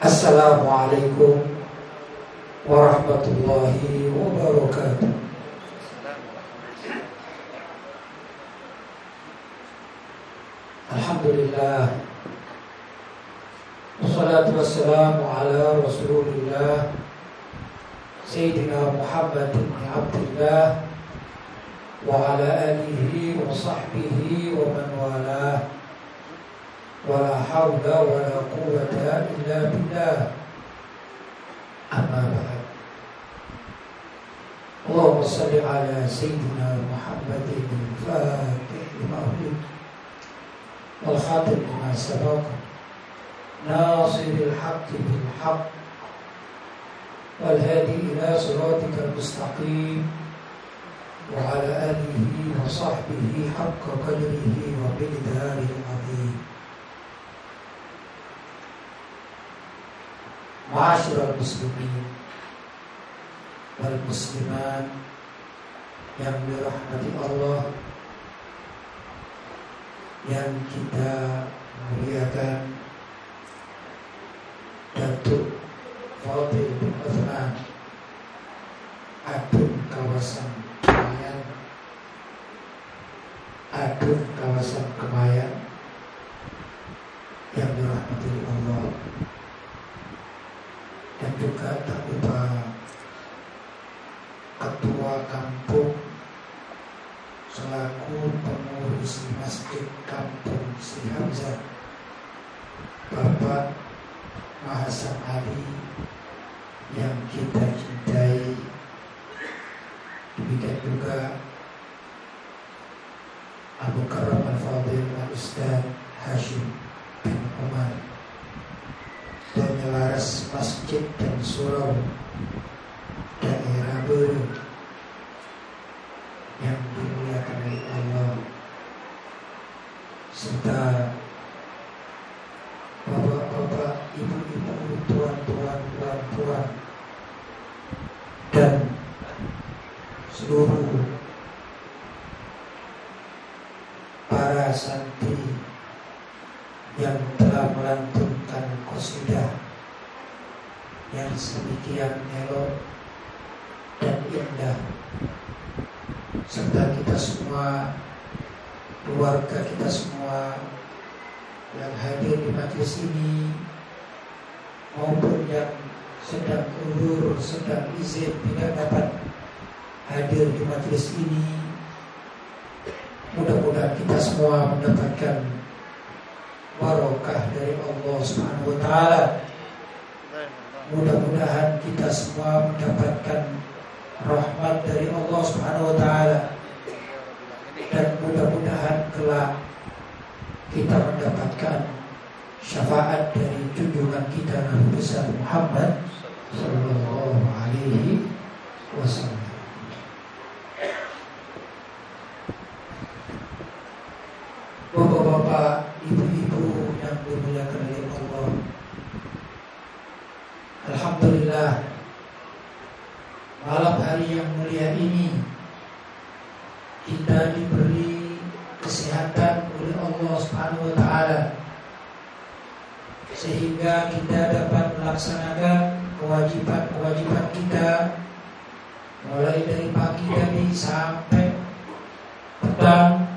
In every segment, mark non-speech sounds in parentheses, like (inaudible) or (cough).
Assalamualaikum warahmatullahi wabarakatuh. Alhamdulillah Wassalatu wassalamu ala rasulillah Sayyidina Muhammad bin Abdullah Wa ala alihi wa sahbihi wa man walah ولا حول ولا قوة إلا بالله. أما بعد. اللهم صل على سيدنا محمد الفاتح لما والخاتم لما سبق. ناصر الحق بالحق. والهادي إلى صراطك المستقيم. وعلى آله وصحبه حق قدره وبالدار Masyurul muslimin Wal muslimat Yang dirahmati Allah Yang kita muliakan. Datuk Fadil bin Uthman Adun kawasan Kemayan. Adun kawasan Kemayan Yang dirahmati Allah dan juga tak lupa ketua kampung selaku pengurus masjid kampung Si Hamzah Bapak Mahasan Ali yang kita cintai. Demikian juga Abu Karam Al-Fadil Al-Ustaz Hashim bin Umar penyelaras masjid dan surau daerah Belu yang dimuliakan oleh Allah serta bapak-bapak, ibu-ibu, tuan-tuan, puan-puan dan seluruh para santri yang telah melantunkan qasidah yang sedemikian elok dan indah serta kita semua keluarga kita semua yang hadir di majlis ini maupun yang sedang ulur, sedang izin tidak dapat hadir di majlis ini mudah-mudahan kita semua mendapatkan barokah dari Allah Subhanahu wa taala. Mudah-mudahan kita semua mendapatkan rahmat dari Allah Subhanahu wa taala. Dan mudah-mudahan kelak kita mendapatkan syafaat dari junjungan kita Nabi besar Muhammad sallallahu alaihi wasallam. Bapak-bapak, ibu-ibu yang dimuliakan oleh Allah. Alhamdulillah malam hari yang mulia ini kita diberi kesehatan oleh Allah Subhanahu wa taala sehingga kita dapat melaksanakan kewajiban-kewajiban kita mulai dari pagi tadi sampai petang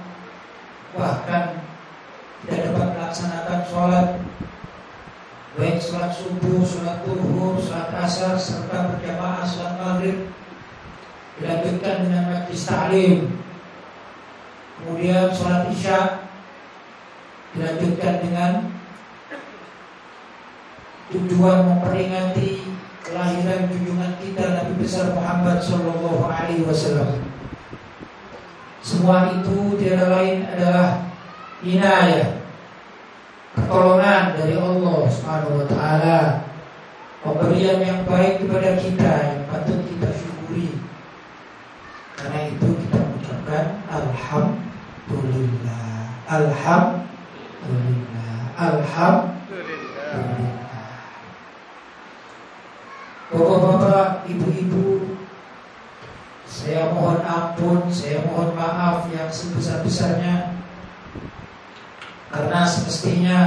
bahkan tidak dapat melaksanakan sholat. Baik sholat subuh, sholat duhur, sholat asar serta berjamaah sholat maghrib. Dilanjutkan dengan majlis ta'lim. Kemudian sholat isya. Dilanjutkan dengan tujuan memperingati kelahiran junjungan kita Nabi besar Muhammad Sallallahu Alaihi Wasallam. Semua itu tiada lain adalah inayah pertolongan dari Allah Subhanahu wa taala pemberian yang baik kepada kita yang patut kita syukuri. Karena itu kita mengucapkan alhamdulillah. Alhamdulillah. Alhamdulillah Bapak-bapak, ibu-ibu Saya mohon ampun, saya mohon maaf yang sebesar-besarnya Karena semestinya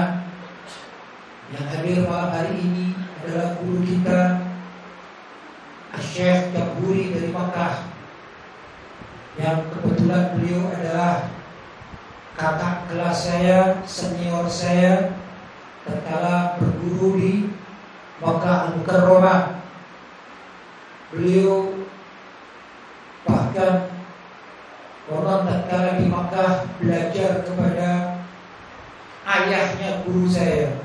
Yang hadir malam hari ini adalah guru kita Syekh Jaburi dari Makkah yang kebetulan beliau adalah kakak kelas saya, senior saya tatkala berguru di Makkah Al-Mukarramah. Beliau bahkan orang tatkala di Makkah belajar kepada ayahnya guru saya.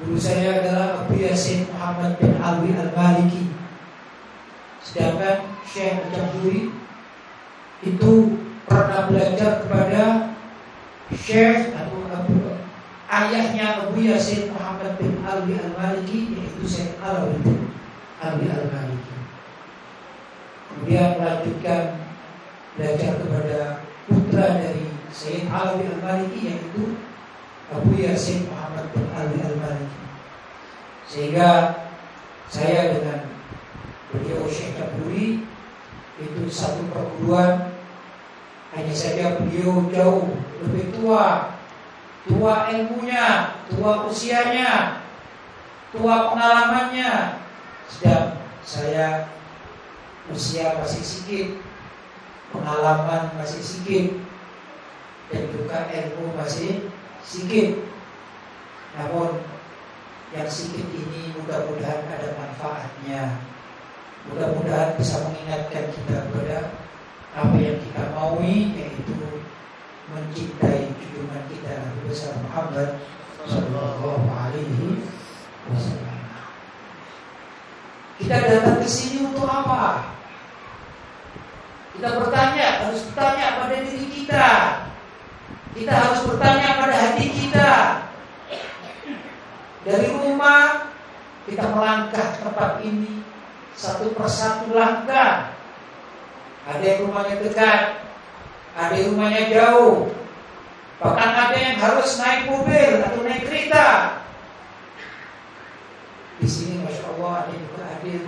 Guru saya adalah Abu Yasin Muhammad bin Alwi Al-Maliki. Sedangkan Syekh Jaburi itu pernah belajar kepada Syekh atau Abu ayahnya Abu Yasin Muhammad bin Alwi Al-Maliki yaitu Syekh Alwi Alwi Al-Maliki. Kemudian melanjutkan belajar kepada putra dari Syekh Alwi Al-Maliki yaitu Abu Yasin Muhammad bin Alwi Al-Maliki. Sehingga saya dengan beliau Syekh Jaburi itu satu perguruan hanya saja beliau jauh lebih tua tua ilmunya tua usianya tua pengalamannya sedang saya usia masih sedikit pengalaman masih sedikit dan juga ilmu masih sedikit namun yang sedikit ini mudah-mudahan ada manfaatnya Mudah-mudahan bisa mengingatkan kita kepada apa yang kita maui yaitu mencintai junjungan kita Nabi besar Muhammad Sallallahu Alaihi Wasallam. Kita datang ke sini untuk apa? Kita bertanya, harus bertanya pada diri kita. Kita harus bertanya pada hati kita. Dari rumah kita melangkah tempat ini satu persatu langkah. Ada yang rumahnya dekat, ada yang rumahnya jauh. Bahkan ada yang harus naik mobil atau naik kereta. Di sini Masya Allah ada juga hadir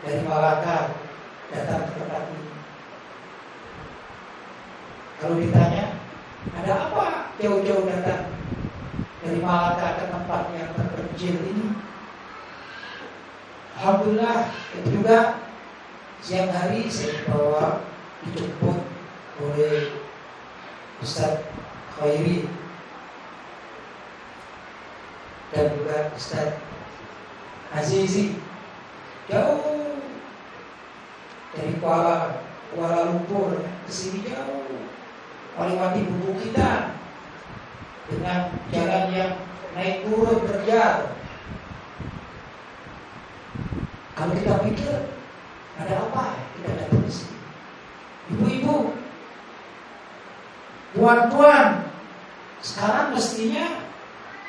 dari Malaka datang ke tempat ini. Kalau ditanya, ada apa jauh-jauh datang dari Malaka ke tempat yang terpencil ini? Alhamdulillah itu juga siang hari saya bawa dijemput oleh Ustaz Khairi dan juga Ustaz Azizi jauh dari Kuala Kuala Lumpur. Ke sini jauh. Melewati kita dengan jalan yang naik turun terjal. Kalau kita pikir ada apa kita datang di sini? Ibu-ibu, tuan-tuan, sekarang mestinya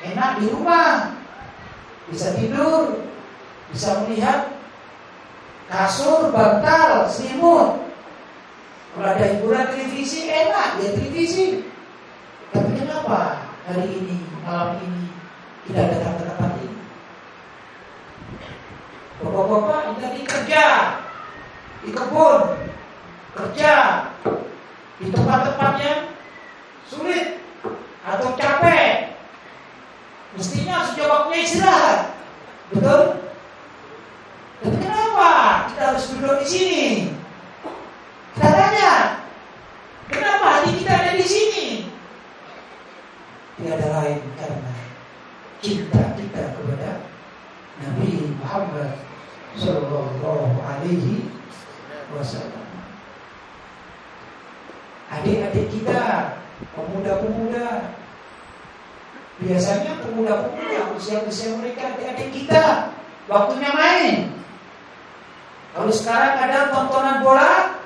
enak di rumah, bisa tidur, bisa melihat kasur, bantal, selimut. Kalau ada hiburan televisi enak ya televisi. Tapi kenapa hari ini malam ini tidak datang ke tempat ini? Bapak-bapak tadi kerja di kebun, kerja di tempat-tempat yang sulit atau capek. Mestinya waktunya istirahat. Betul? Kita harus duduk di sini? Kita tanya, kenapa hati kita ada di sini? Tiada lain karena cinta kita kepada Nabi Muhammad Sallallahu Alaihi Wasallam. Adik-adik kita, pemuda-pemuda, biasanya pemuda-pemuda usia-usia mereka adik-adik kita, waktunya main. Kalau sekarang ada tontonan bola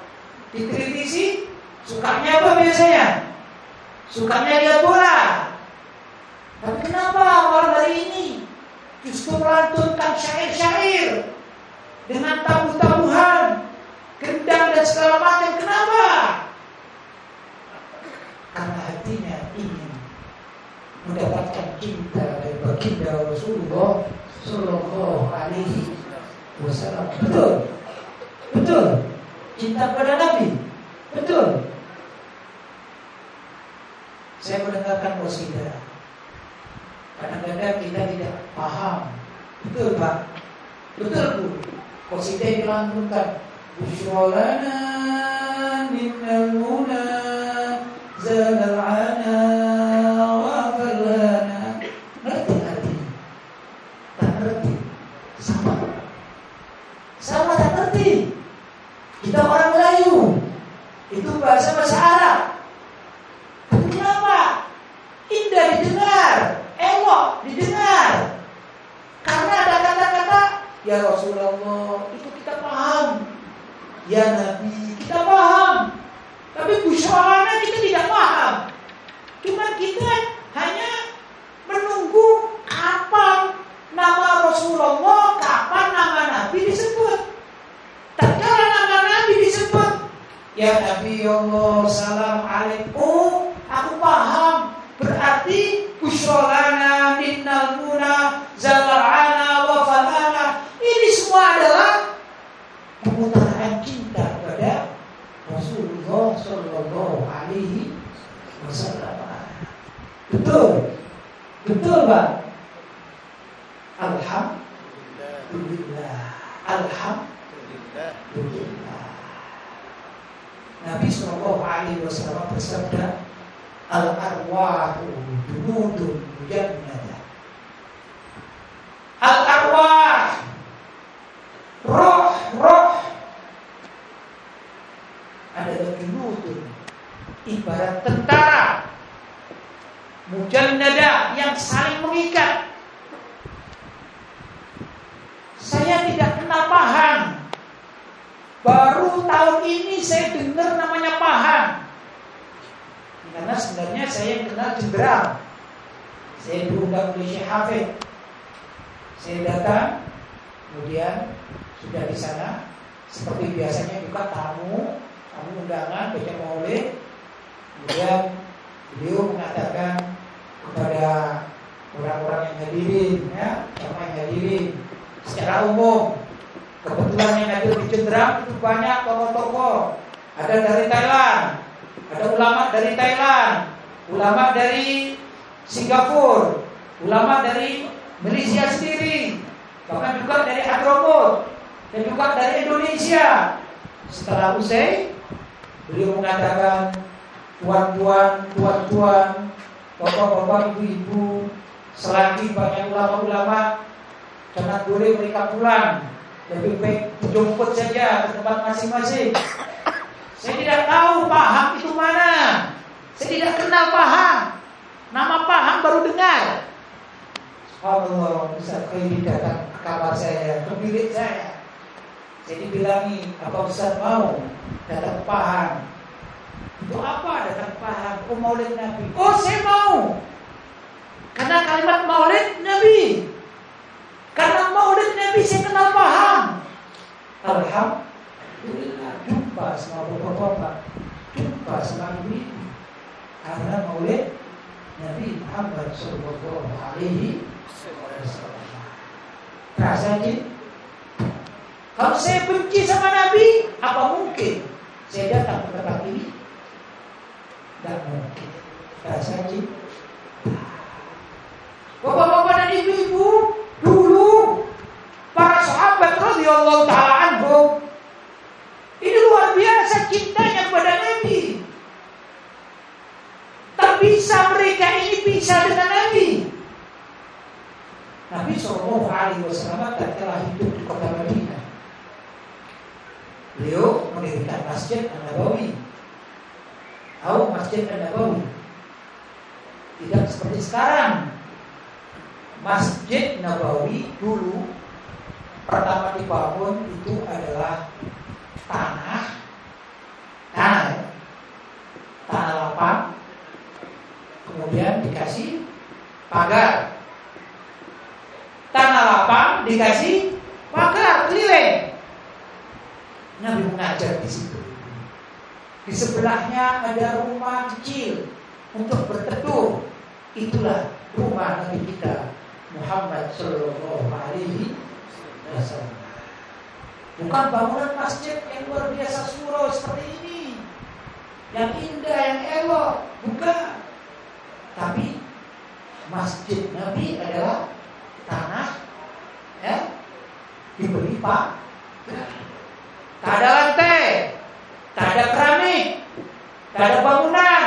di televisi, sukanya apa biasanya? Sukanya lihat bola. Tapi kenapa malam hari ini justru melantunkan syair-syair dengan tabuh-tabuhan, gendang dan segala macam. Kenapa? Karena hatinya ingin mendapatkan cinta dari baginda Rasulullah Sallallahu Alaihi Wasallam. Betul, betul. Cinta kepada Nabi, betul. Saya mendengarkan wasidah. Kadang-kadang kita tidak paham Betul Pak? Betul Bu. Positif dilantunkan. Busyrolana minnal muna ana wa falana. Ngerti arti? Tak ngerti. Sama. Sama tak ngerti. Kita orang Melayu. Itu bahasa bahasa Arab. Tapi kenapa? Indah didengar, elok didengar. Karena ada kata-kata Ya Rasulullah, itu kita paham. Ya Nabi, kita paham. Tapi busyrana kita tidak paham. Cuma kita hanya menunggu kapan nama Rasulullah, kapan nama Nabi disebut. Tatkala nama Nabi disebut, Ya Nabi Allah, salam alaikum, aku paham. Berarti busyrana minnal muna zalar'ana wa falana. Ini semua adalah pemutaran cinta kepada Rasulullah Shallallahu Alaihi Wasallam. Betul, betul pak. Alhamdulillah, Alhamdulillah. Nabi Shallallahu Alaihi Wasallam bersabda, al arwahu junudun mujannadah. Al arwah roh-roh adalah junudun ibarat tentara mujannada yang saling mengikat. Saya tidak kenal paham. Baru tahun ini saya dengar namanya paham. Karena sebenarnya saya yang kenal jenderal. Saya diundang oleh Syekh Hafid. Saya datang, kemudian sudah di sana seperti biasanya juga tamu, tamu undangan baca maulid. Kemudian beliau mengatakan kepada orang-orang yang hadirin, ya, sama yang hadirin secara umum. Kebetulan yang hadir di Jenderal itu banyak tokoh-tokoh. Ada dari Thailand, ada ulama dari Thailand, ulama dari Singapura, ulama dari Malaysia sendiri, bahkan juga dari Hadramut dan juga dari Indonesia. Setelah usai, beliau mengatakan, tuan-tuan, tuan-tuan, bapak-bapak, ibu-ibu, selagi banyak ulama-ulama, jangan boleh mereka pulang. Lebih baik dijemput saja ke tempat masing-masing. Saya tidak tahu paham itu mana. Saya tidak kenal paham. Nama paham baru dengar. Allah bisa kiri datang ke kamar saya, ke bilik saya. Saya dibilangi, apa Ustaz mau datang paham? Itu apa datang paham? Oh maulid Nabi. Oh saya mau. Karena kalimat maulid Nabi. Karena maulid Nabi saya kenal paham. Alhamdulillah jumpa sama bapak-bapak, jumpa sama ibu karena maulid Nabi Muhammad Sallallahu Alaihi Wasallam. Rasa Kalau saya benci sama Nabi, apa mungkin saya datang ke tempat ini? Tidak mungkin. Rasa Bapak-bapak dan ibu-ibu, dulu para sahabat radhiyallahu taala anhum ini luar biasa cintanya kepada Nabi. Tak bisa mereka ini bisa dengan Nabi. Nabi Shallallahu Alaihi Wasallam telah hidup di kota Madinah. Beliau mendirikan Masjid An Nabawi. Tahu Masjid An Nabawi? Tidak seperti sekarang. Masjid Nabawi dulu pertama dibangun itu adalah tanah. Tanah ya. tanah lapang. Kemudian dikasih pagar. Tanah lapang dikasih pagar keliling. Nabi mengajar di situ. Di sebelahnya ada rumah kecil untuk berteduh. Itulah rumah Nabi kita Muhammad Shallallahu Alaihi Wasallam Bukan bangunan masjid yang luar biasa surau seperti ini. Yang indah, yang elok. Bukan. Tapi masjid Nabi adalah tanah ya, dipak. Tak ada lantai, tak ada keramik, tak ada bangunan.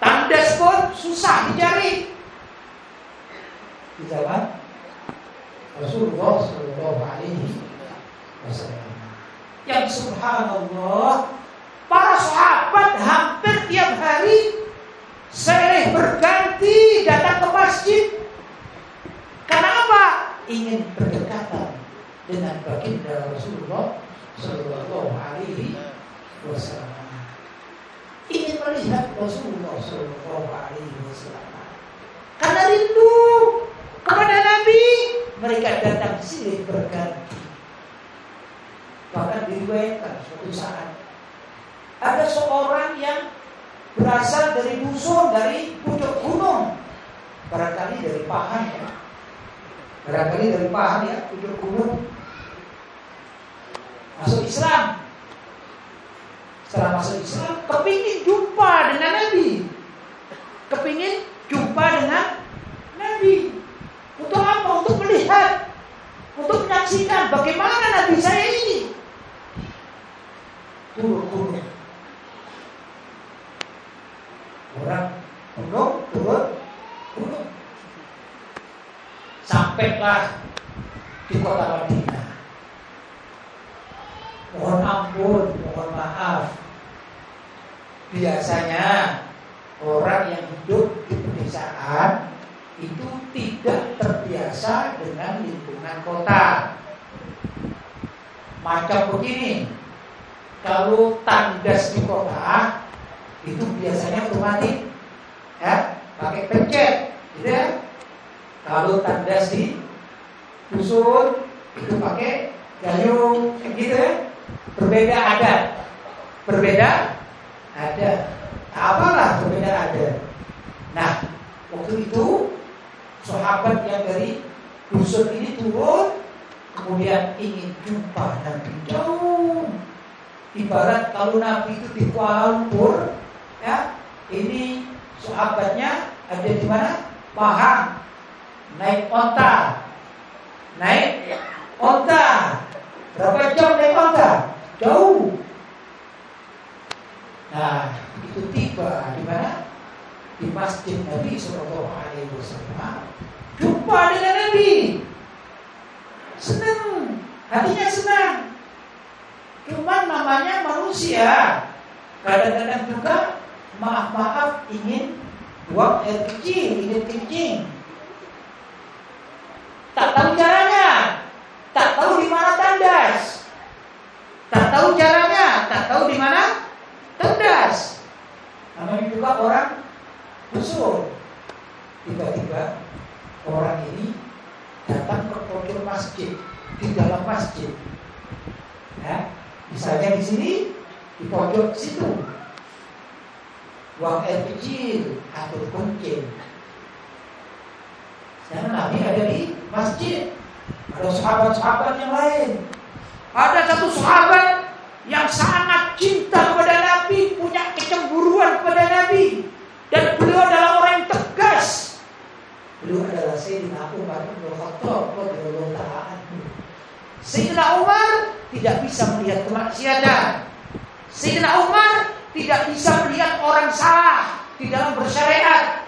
Tandas pun susah dicari. Di zaman Rasulullah Shallallahu Alaihi Yang subhanallah, para sahabat hampir tiap hari Sereh berganti datang ke masjid. Karena apa? Ingin berdekatan dengan baginda Rasulullah Sallallahu Alaihi Wasallam. Ingin melihat Rasulullah Sallallahu Alaihi Wasallam. Karena rindu kepada Nabi, mereka datang silih berganti. Bahkan diriwayatkan suatu saat ada seorang yang berasal dari dusun, dari pucuk gunung. Barangkali dari Pahan ya. Barangkali dari Pahan ya, pucuk gunung. Masuk Islam. Setelah masuk Islam, kepingin jumpa dengan Nabi. Kepingin jumpa dengan Nabi. Untuk apa? Untuk melihat. Untuk menyaksikan bagaimana Nabi saya ini. Turun gunung orang gunung turun gunung sampailah di kota Madinah. Mohon ampun mohon maaf. Biasanya orang yang hidup di pedesaan itu tidak terbiasa dengan lingkungan kota. Macam begini kalau tandas di kota itu biasanya otomatis ya pakai pencet gitu ya. Kalau tandas di dusun itu pakai gayung gitu ya. Berbeda ada berbeda ada. Apalah berbeda ada? Nah waktu itu sahabat yang dari dusun ini turun kemudian ingin jumpa Nabi jauh ibarat kalau Nabi itu di Kuala Lumpur ya ini sahabatnya ada di mana? Paham naik onta. Naik onta. Berapa jam naik onta? Jauh. Nah itu tiba di mana? Di masjid Nabi Shallallahu Alaihi Wasallam. Jumpa dengan Nabi. Senang. Hatinya senang cuman namanya manusia kadang-kadang juga maaf-maaf ingin buang air kecil, ingin kencing. Tak tahu caranya, tak tahu di mana tandas. Tak tahu caranya, tak tahu di mana tandas. Namanya juga orang usul. Tiba-tiba orang ini datang ke pojok masjid, di dalam masjid. Ya, misalnya di sini, di pojok situ, buang air kecil atau kencing. Dan Nabi ada di masjid. Ada sahabat-sahabat yang lain. Ada satu sahabat yang sangat cinta kepada Nabi, punya kecemburuan kepada Nabi. Dan beliau adalah orang yang tegas. Beliau adalah Sayyidina Umar bin Khattab radhiyallahu taala. Sayyidina Umar tidak bisa melihat kemaksiatan. Sayyidina Umar tidak bisa melihat orang salah di dalam bersyariat.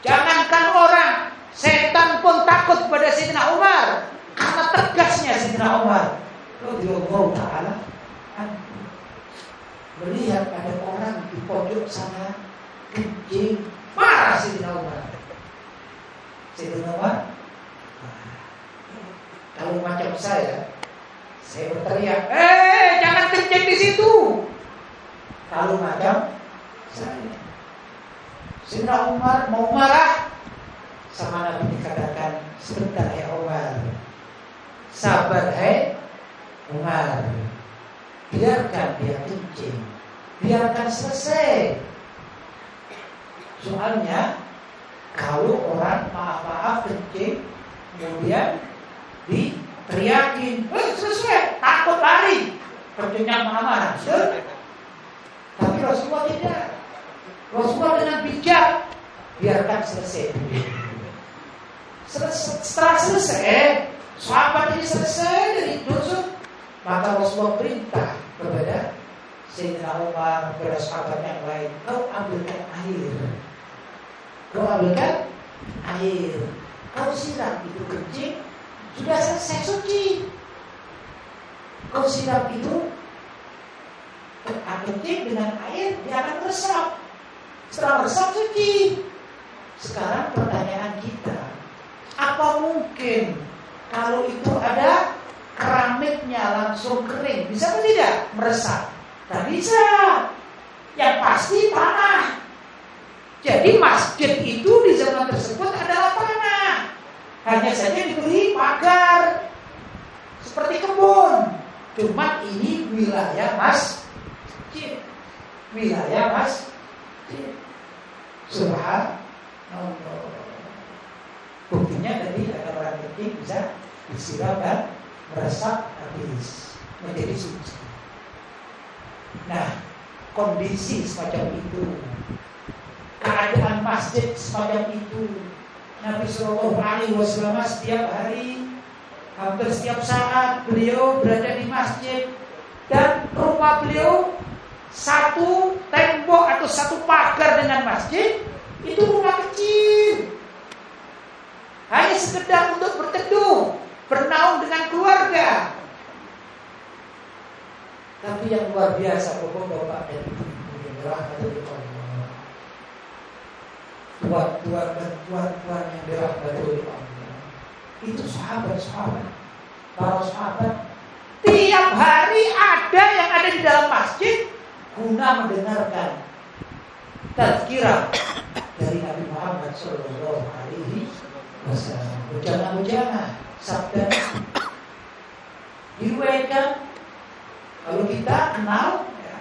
Jangankan orang, setan pun takut kepada Sayyidina Umar karena tegasnya Sayyidina Umar. Radhiyallahu taala melihat ada orang di pojok sana kencing marah Sayyidina Umar. Sayyidina Umar kalau macam saya saya berteriak, "Eh, jangan kencing di situ." Kalau macam saya. Sina Umar mau marah sama Nabi dikatakan sebentar ya Umar. Sabar hai Umar. Biarkan dia kencing. Biarkan selesai. Soalnya kalau orang maaf-maaf kencing kemudian diteriakin, eh selesai, takut lari, kencingnya mana-mana. Tapi Rasulullah tidak. Rasulullah dengan bijak biarkan selesai. Setelah selesai, Sahabat ini selesai dari dusun, maka Rasulullah perintah kepada Sayyidina Umar, kepada sahabat yang lain, kau ambilkan air. Kau ambilkan air. Kau siram itu kencing, sudah selesai suci. Kau siram itu kencing dengan air, dia akan meresap. Setelah meresap suci. Sekarang pertanyaan kita, apa mungkin kalau itu ada keramiknya langsung kering, bisa atau tidak meresap? Tak bisa. Yang pasti tanah. Jadi masjid itu di zaman tersebut adalah tanah. Hanya saja diberi pagar seperti kebun. Cuma ini wilayah masjid. Wilayah masjid. Subhanallah. Buktinya tadi ada orang kencing bisa disiram dan meresap habis menjadi suci. Nah, kondisi semacam itu, keadaan masjid semacam itu, Nabi Shallallahu Alaihi Wasallam setiap hari, hampir setiap saat beliau berada di masjid dan rumah beliau satu tembok atau satu pagar dengan masjid itu rumah kecil. Hanya sekedar untuk berteduh, bernaung dengan keluarga. Tapi yang luar biasa bapak-bapak dan ibu-ibu. Tuan-tuan dan tuan-tuan yang dirahmati Allah. Itu sahabat-sahabat. Para sahabat tiap hari ada yang ada di dalam masjid guna mendengarkan tazkirah dari Nabi Muhammad Shallallahu Alaihi Wasallam. Bujana-bujana sabda diriwayatkan kalau kita kenal ya,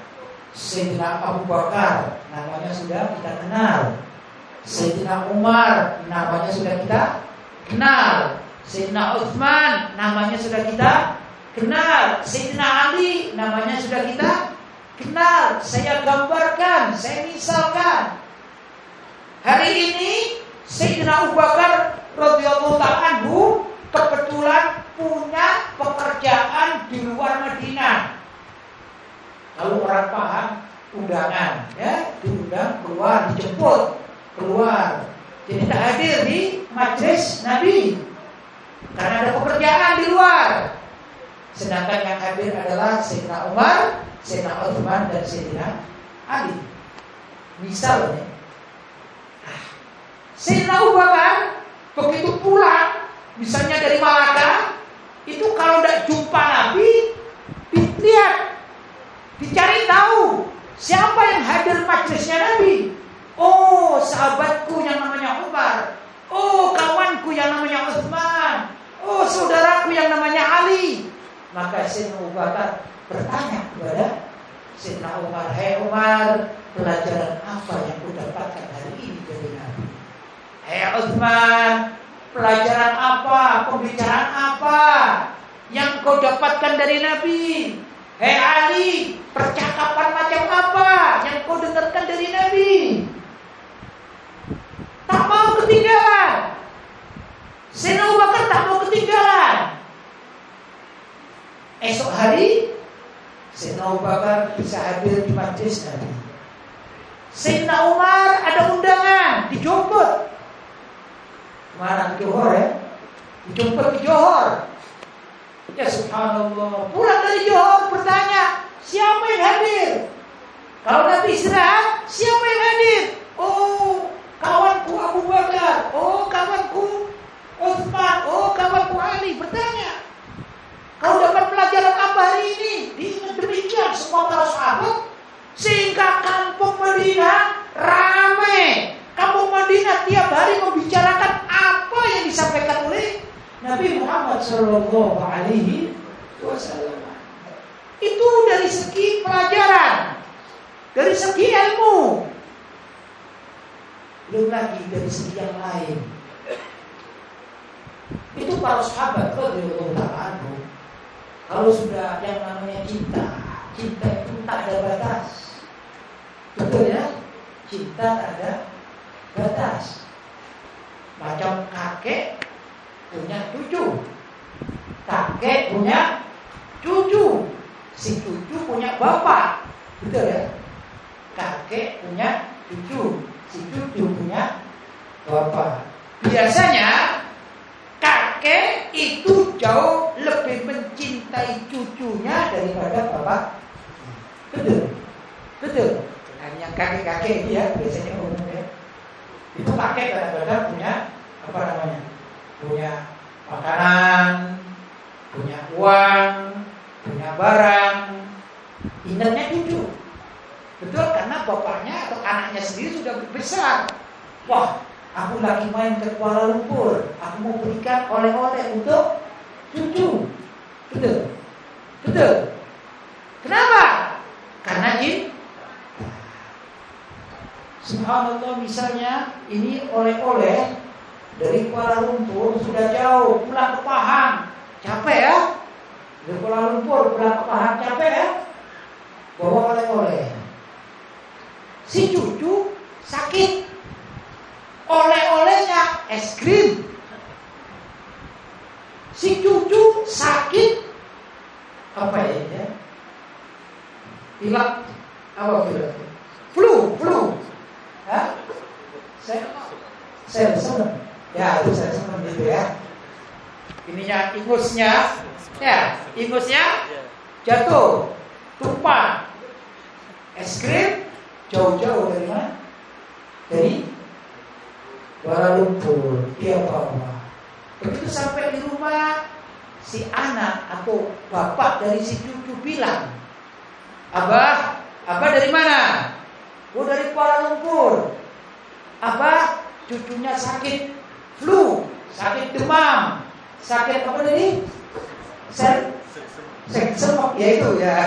Sayyidina Abu Bakar namanya sudah kita kenal Sayyidina Umar namanya sudah kita kenal. Sayyidina Uthman namanya sudah kita kenal. Sayyidina Ali namanya sudah kita kenal. Saya gambarkan saya misalkan. Hari ini Sayyidina Abu Bakar radhiyallahu taala kebetulan punya pekerjaan di luar Madinah. Kalau orang paham undangan ya, diundang keluar, dijemput keluar. Jadi tak hadir di majlis Nabi karena ada pekerjaan di luar. Sedangkan yang hadir adalah Sayyidina Umar, Sayyidina Uthman dan Sayyidina Ali. Misalnya Sayyidina Abu Bakar begitu pulang, misalnya dari Malaka, itu kalau tidak jumpa Nabi, dilihat, dicari tahu siapa yang hadir majelisnya Nabi. Oh, sahabatku yang namanya Umar. Oh, kawanku yang namanya Utsman. Oh, saudaraku yang namanya Ali. Maka Abu Bakar bertanya kepada Sayyidina Umar, "Hei Umar, pelajaran apa yang kau dapatkan hari ini dari Nabi?" Hei Uthman, pelajaran apa, pembicaraan apa yang kau dapatkan dari Nabi? Hei Ali, percakapan macam apa yang kau dengarkan dari Nabi? Tak mau ketinggalan. Abu Bakar tak mau ketinggalan. Esok hari Abu Bakar bisa hadir di majlis Nabi. Sayyidina Umar ada undangan dijemput Mana Johor ya? Dijemput ke Johor. Ya subhanallah. Pulang dari Johor bertanya, siapa yang hadir? Kalau Nabi istirahat, siapa yang hadir? Oh, kawanku Abu Bakar. Oh, kawanku Uthman. Oh, kawanku Ali. Bertanya. Kau dapat pelajaran apa hari ini? Diingat demikian semua para sahabat. Sehingga kampung Madinah ramai. Kampung Madinah tiap hari membicarakan apa yang disampaikan oleh Nabi Muhammad Shallallahu Alaihi Wasallam. Itu dari segi pelajaran, dari segi ilmu, belum lagi dari segi yang lain. Itu para sahabat radhiyallahu taala Kalau sudah yang namanya cinta, cinta itu tak ada batas. Betul ya? Cinta tak ada batas. Macam kakek punya cucu. kakek punya cucu, si cucu punya bapak, betul ya? Kakek punya cucu, si cucu punya bapak. Biasanya kakek itu jauh lebih mencintai cucunya daripada bapak. Betul, betul. Hanya kakek-kakek dia biasanya umumnya itu kakek kadang-kadang punya apa namanya? Punya makanan, punya uang, punya barang, ingatnya cucu. Betul karena bapaknya atau anaknya sendiri sudah besar. Wah, aku lagi main ke Kuala Lumpur, aku mau berikan oleh-oleh untuk cucu. Betul, betul. Kenapa? Karena ini Subhanallah misalnya ini oleh-oleh dari Kuala Lumpur sudah jauh pulang ke Pahang capek ya dari Kuala Lumpur pulang ke Pahang capek ya bawa oleh-oleh si cucu sakit. Oleh-olehnya es krim. Si cucu sakit. Apa ya, ya? pilek apa pilek flu flu. Hah? Saya saya. Ya, itu saya senang gitu ya. Ininya ingusnya, ya, ingusnya jatuh, tumpah. Es krim jauh-jauh dari mana? Dari Kuala Lumpur, dia bawa. Begitu sampai di rumah, si anak atau bapak dari si cucu bilang, Abah, Abah dari mana? Oh dari Kuala Lumpur. Apa? Cucunya sakit flu, sakit demam, sakit apa tadi? Sel, semak ya itu ya.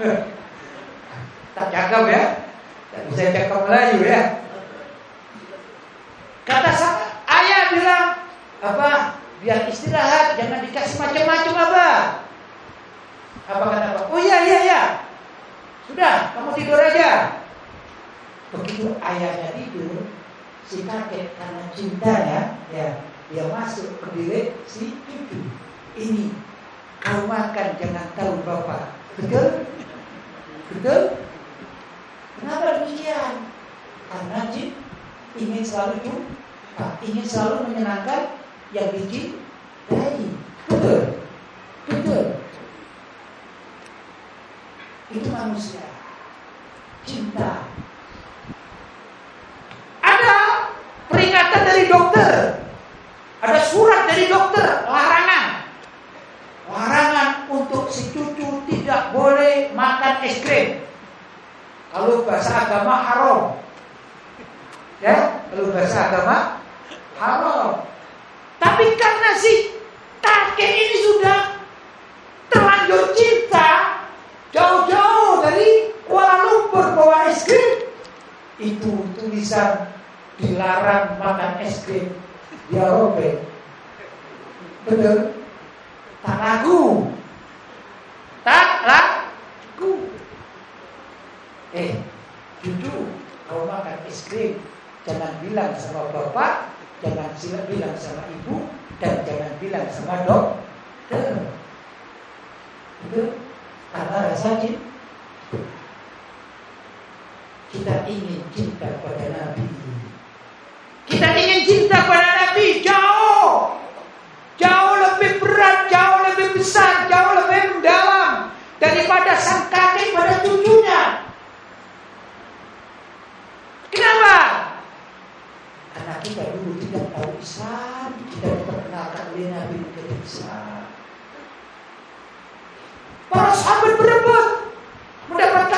(laughs) Tak cakap ya. Bisa cakap Melayu ya. Kata sama, ayah bilang apa? Biar istirahat, jangan dikasih macam-macam apa. Apa kata apa? Oh iya iya iya. Sudah, kamu tidur aja. Begitu ayahnya tidur, si kakek karena cintanya, ya dia masuk ke bilik si cucu. Ini kau makan jangan tahu bapak. Betul? Betul? Karena jin ingin selalu jumpa, ingin selalu menyenangkan yang dicintai. Betul? Betul? Itu manusia. Cinta peringatan dari dokter. Ada surat dari dokter, larangan. Larangan untuk si cucu tidak boleh makan es krim. Kalau bahasa agama haram. Ya, kalau bahasa agama haram. Tapi karena si kakek ini sudah terlanjur cinta jauh-jauh dari Kuala Lumpur bawa es krim. Itu tulisan dilarang makan es krim dia robek betul tak laku tak laku eh cucu kau makan es krim jangan bilang sama bapak jangan bilang sama ibu dan jangan bilang sama dokter. Itu karena rasa cinta kita ingin cinta pada Nabi. Kita ingin cinta pada Nabi. Jauh. Jauh lebih berat, jauh lebih besar, jauh lebih mendalam daripada sang kakek pada cucunya. Kenapa? Karena kita dulu Islam, kita diperkenalkan oleh Nabi menjadi Islam. Para sahabat berebut mendapatkan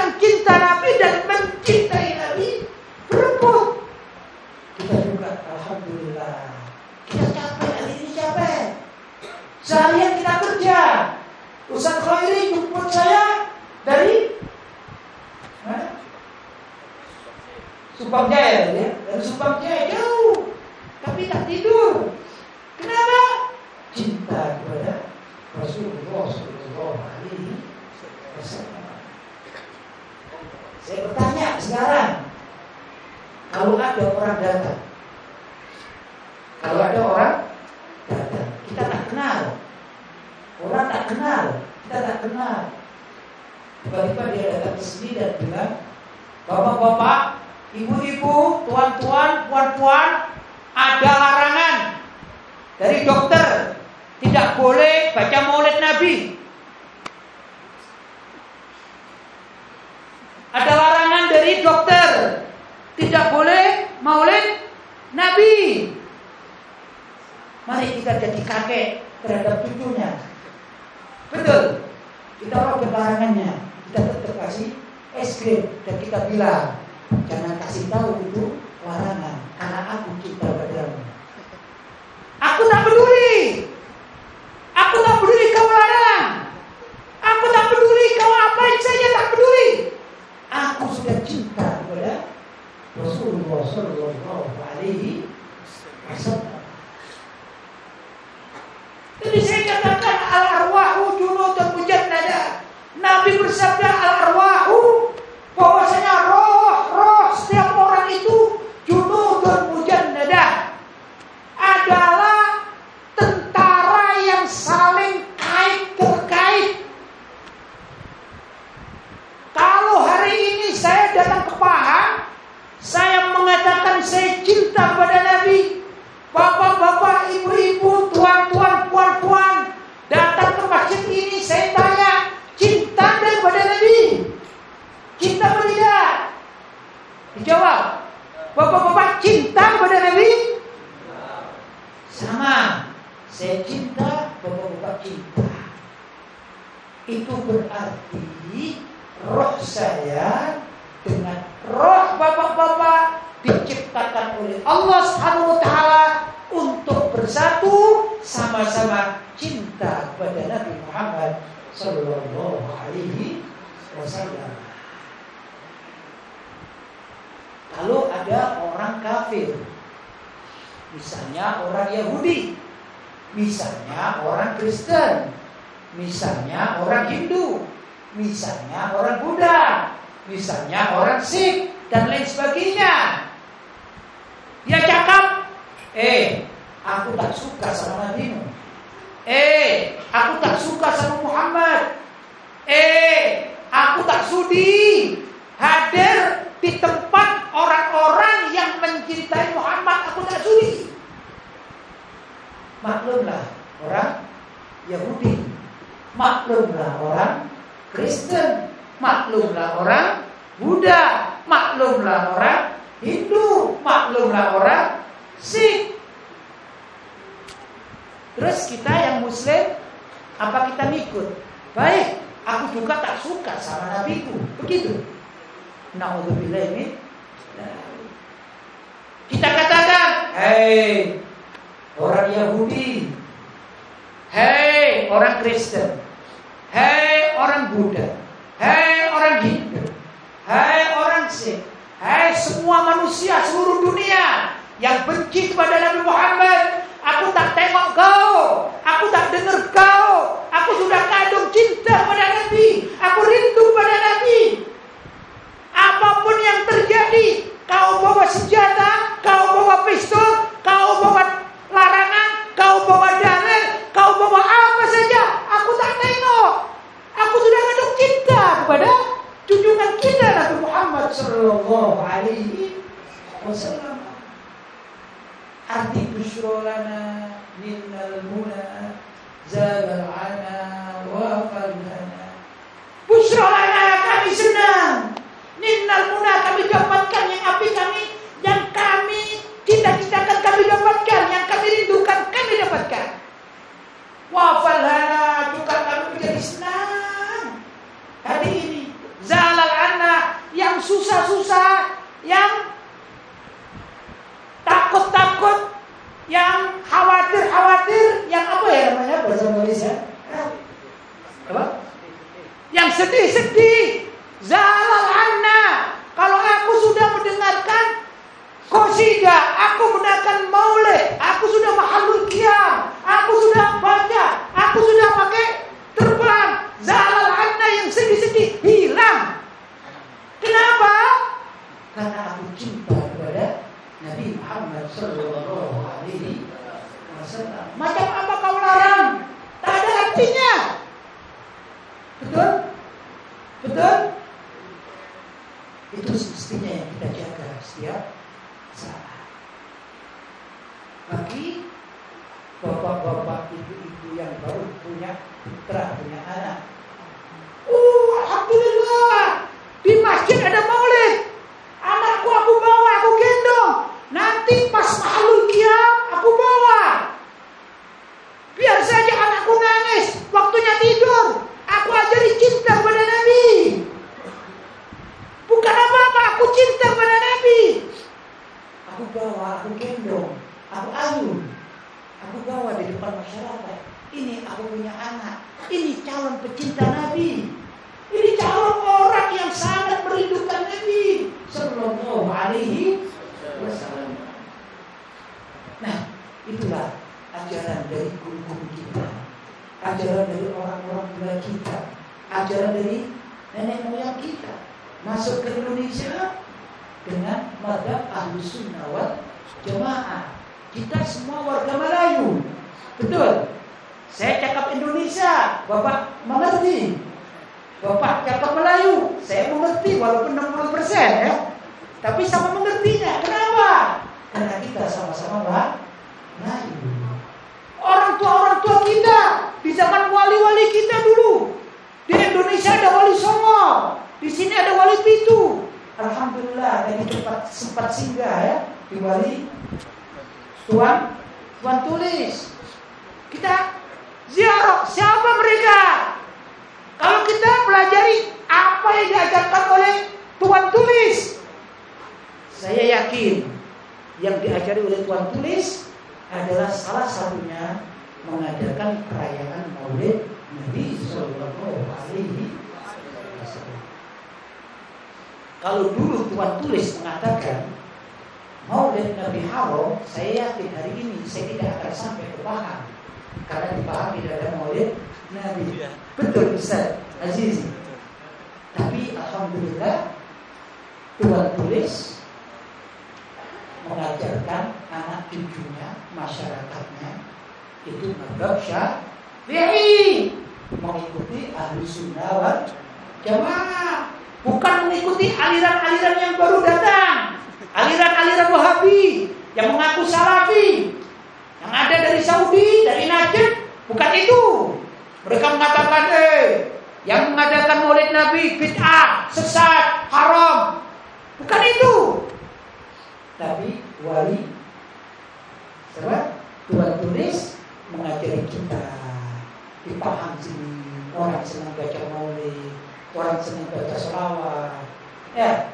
orang Sikh. Terus kita yang Muslim, apa kita ngikut? Baik, aku juga tak suka sama nabiku. Begitu. Naudzubillah ini. Kita katakan, hei orang Yahudi, hei orang Kristen, hei orang Buddha, hei orang Hindu, hei orang Sikh, hei semua manusia seluruh dunia yang benci kepada Nabi Muhammad, aku tak tengok kau, aku tak dengar kau, aku sudah kandung cinta pada Nabi, aku rindu pada Nabi. Apa pun yang terjadi, kau bawa senjata, kau bawa pistol, kau bawa larangan, kau bawa dalil, kau bawa apa saja, aku tak tengok. Aku sudah kandung cinta kepada junjungan kita Nabi Muhammad Sallallahu Alaihi Wasallam. Arti busyrolana minnal muna zagal ana wa falhana. Busyrolana kami senang. Minnal muna kami dapatkan yang api kami yang kami cita-citakan kami dapatkan, yang kami rindukan kami dapatkan. Wa falhana juga kami menjadi senang. Hari yang susah-susah, yang takut-takut, yang khawatir-khawatir, yang apa ya namanya bahasa Indonesia? Apa? Yang sedih-sedih, zalal anna. Kalau aku sudah mendengarkan Kosida, aku mendengarkan maulid, aku sudah mahalul qiyam, aku sudah baca, aku sudah pakai terbang, zalal anna yang sedih-sedih hilang. cinta kepada Nabi Muhammad Sallallahu Alaihi Wasallam. Macam apa kau larang? Tak ada artinya. Betul? Betul? Itu semestinya yang kita jaga setiap saat. Bagi bapak-bapak, ibu-ibu yang baru punya putra, punya anak, Tuan Tuan tulis. Kita ziarah siapa mereka? Kalau kita pelajari apa yang diajarkan oleh Tuan tulis, saya yakin yang diajari oleh Tuan tulis adalah salah satunya mengadakan perayaan Maulid Nabi Sallallahu Alaihi Wasallam. Kalau dulu Tuan tulis mengatakan Maulid Nabi Haram, saya yakin hari ini saya tidak akan sampai ke Pahang. Karena di Pahang tidak ada Maulid Nabi. Betul Ustaz. Aziz. Tapi Alhamdulillah Tuan tulis mengajarkan anak cucunya, masyarakatnya itu madhab syafi'i. Mengikuti ahli sunnah wal jamaah. Bukan mengikuti aliran-aliran yang baru datang aliran-aliran wahabi yang mengaku salafi yang ada dari Saudi dari Najd bukan itu. Mereka mengatakan eh yang mengadakan maulid Nabi bid'ah sesat haram. Bukan itu. Tapi wali Sebab Tuhan tulis mengajari kita. Dipaham sini. Orang senang baca maulid orang senang baca selawat. Ya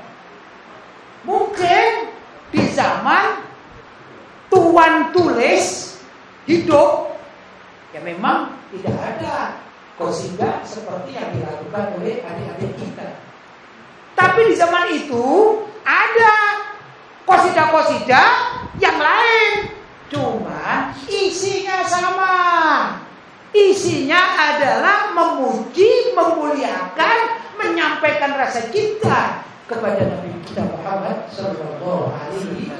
mungkin di zaman Tuhan tulis hidup ya memang tidak ada kosidah seperti yang dilakukan oleh adik-adik kita tapi di zaman itu ada kosidah-kosidah yang lain. Cuma isinya sama. Isinya adalah memuji, memuliakan, menyampaikan rasa cinta kepada Nabi Muhammad Sallallahu Alaihi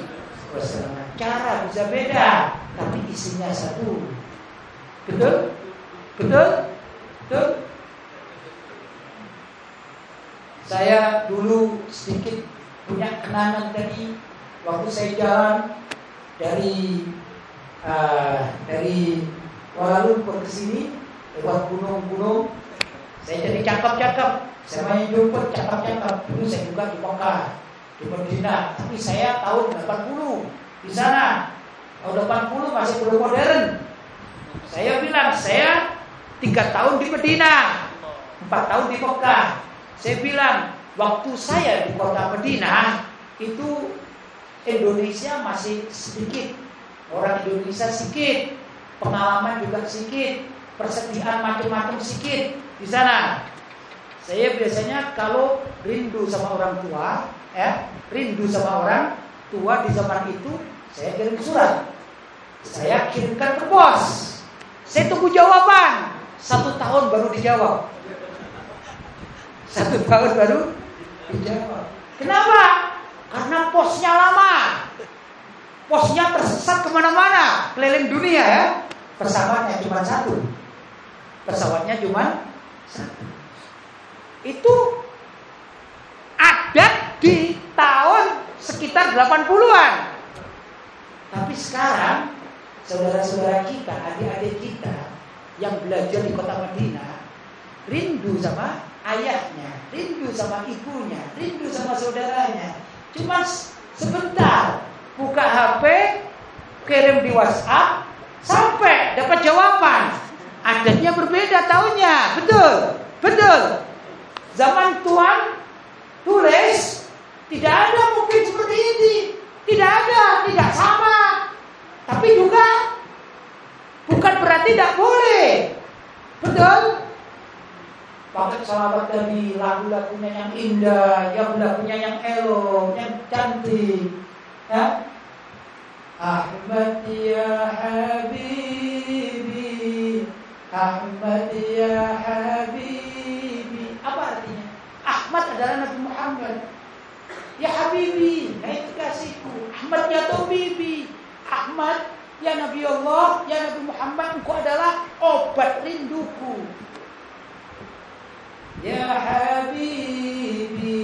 Wasallam. Cara bisa beda, tapi isinya satu. Betul? Betul? Betul? Saya dulu sedikit punya kenangan tadi waktu saya jalan dari uh, dari Kuala Lumpur ke sini lewat gunung-gunung saya jadi cakap-cakap saya main jumpa cakap-cakap dulu saya juga di Mekah di Medina. Tapi saya tahun 80 di sana. Tahun 80 masih belum modern. Saya bilang saya tiga tahun di Medina empat tahun di Mekah. Saya bilang waktu saya di kota Medina itu Indonesia masih sedikit. Orang Indonesia sedikit, pengalaman juga sedikit, persediaan macam-macam sedikit di sana. Saya biasanya kalau rindu sama orang tua, ya, rindu sama orang tua di zaman itu, saya kirim surat. Saya kirimkan ke bos. Saya tunggu jawaban. Satu tahun baru dijawab. Satu tahun baru dijawab. Kenapa? Karena posnya lama. Posnya tersesat ke mana-mana, keliling dunia ya. Pesawatnya cuma satu. Pesawatnya cuma satu. Itu adat di tahun sekitar 80-an. Tapi sekarang saudara-saudara kita, adik-adik kita yang belajar di kota Madinah rindu sama ayahnya, rindu sama ibunya, rindu sama saudaranya. Cuma sebentar buka HP, kirim di WhatsApp, sampai dapat jawaban. Adatnya berbeda tahunnya, betul, betul. Zaman Tuhan tulis tidak ada mungkin seperti ini, tidak ada, tidak sama. Tapi juga bukan berarti tidak boleh. Betul? Pakai sahabat Nabi lagu-lagunya yang indah, yang lagunya yang elok, yang cantik. Ya? Ahmad ya Habibi Ahmad ya Habibi Apa artinya? Ahmad adalah Nabi Muhammad. Ya Habibi, hai kekasihku Ahmad ya Tabibi Ahmad, ya Nabi Allah, ya Nabi Muhammad Engkau adalah obat rinduku. Ya Habibi